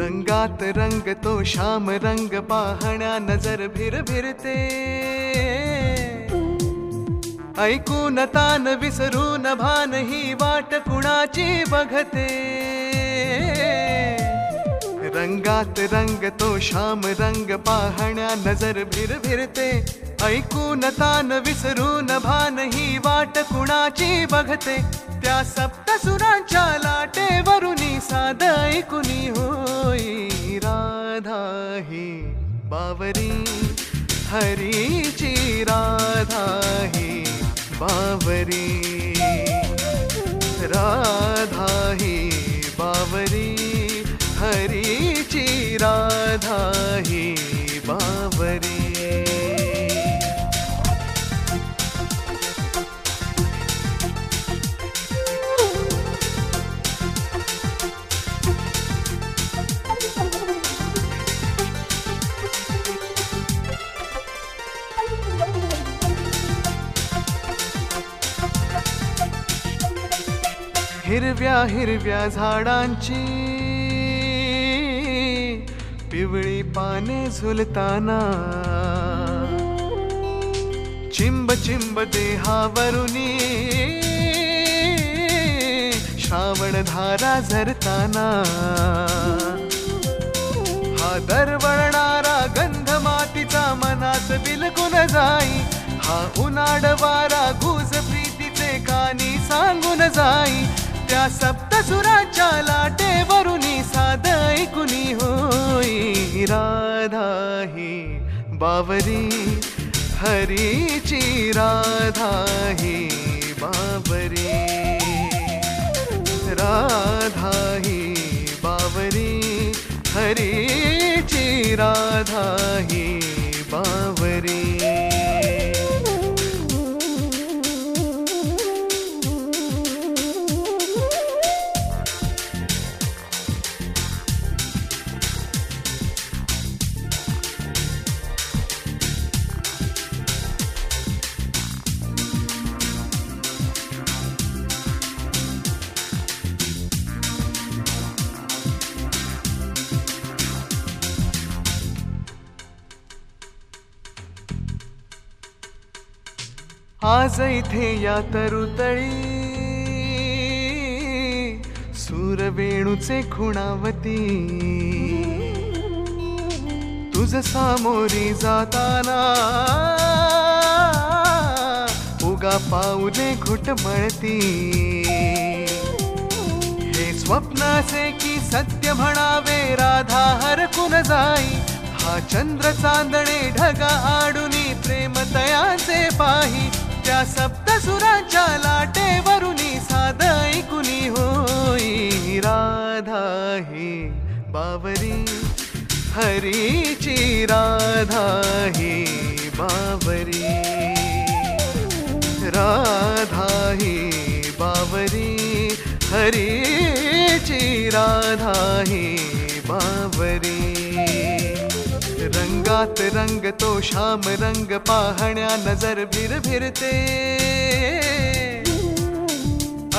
रंगात रंग तो श्याम रंग पाहण्या नजर भिर भिरते ऐकून तान विसरून भान ही वाट कुणाची बघते. रंगात रंग तो श्याम रंग पाहण्या नजर भिर भिरते ऐकून तान विसरून भान ही वाट कुणाची बघते. त्या सप्तसुरांच्या लाटेवरून साध कुनी होई, राधा ही बावरी। हरीची राधा ही बावरी। राधा ही बावरी। हरीची राधा हिरव्या हिरव्या झाडांची. पिवळी पाने झुलताना. चिंब चिंब देहावरुनी. श्रावण धारा झरताना. हा दरवळणारा गंध मातीचा मनात बिलकुल जाई. हा उन्हाड वारा घुस प्रीतीचे कानी सांगून जाई. त्या सप्तसुराच्या लाटेवरुनी साध ऐकुनी होई। राधा ही बावरी हरीची राधा ही बावरी। राधा ही बावरी हरीची राधा ही बावरी आज इथे या तरुतळी. सूरवेणूचे खुणावती. तुझ सामोरी जाताना उगा पाऊले घुटमळती हे स्वप्नाचे की सत्य म्हणावे राधा हरकून जाई. हा चंद्र चांदणे ढगा आडुनी प्रेम तयाचे पाही. त्या सप्तसुरांच्या लाटेवरुनी साध ऐकुनी होई. राधा ही बावरी हरीची राधा ही बावरी. राधा ही बावरी हरीची राधा ही बावरी. रंगात रंग तो श्याम रंग पाहण्या नजर भिर भिरते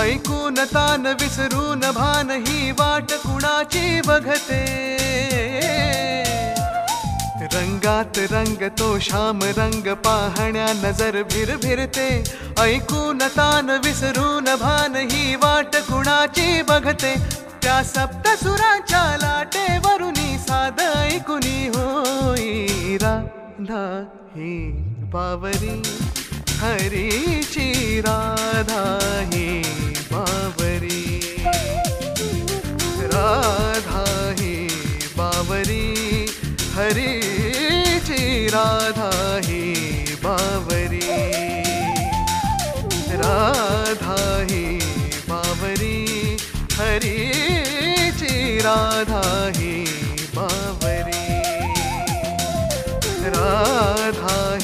ऐकून तान विसरून भान ही वाट कुणाची बघते। रंगात रंग तो श्याम रंग पाहण्या नजर भिर भिरते ऐकून तान विसरून भान ही वाट कुणाची बघते। त्या सप्तसुराच्या लाटेवरुनी साध ऐकुनी होई। राधा हे बावरी हरीची राधा हे बावरी. राधा हे बावरी हरीची राधा हे बावरी. राधा हे बावरी हरीची राधा ही राधा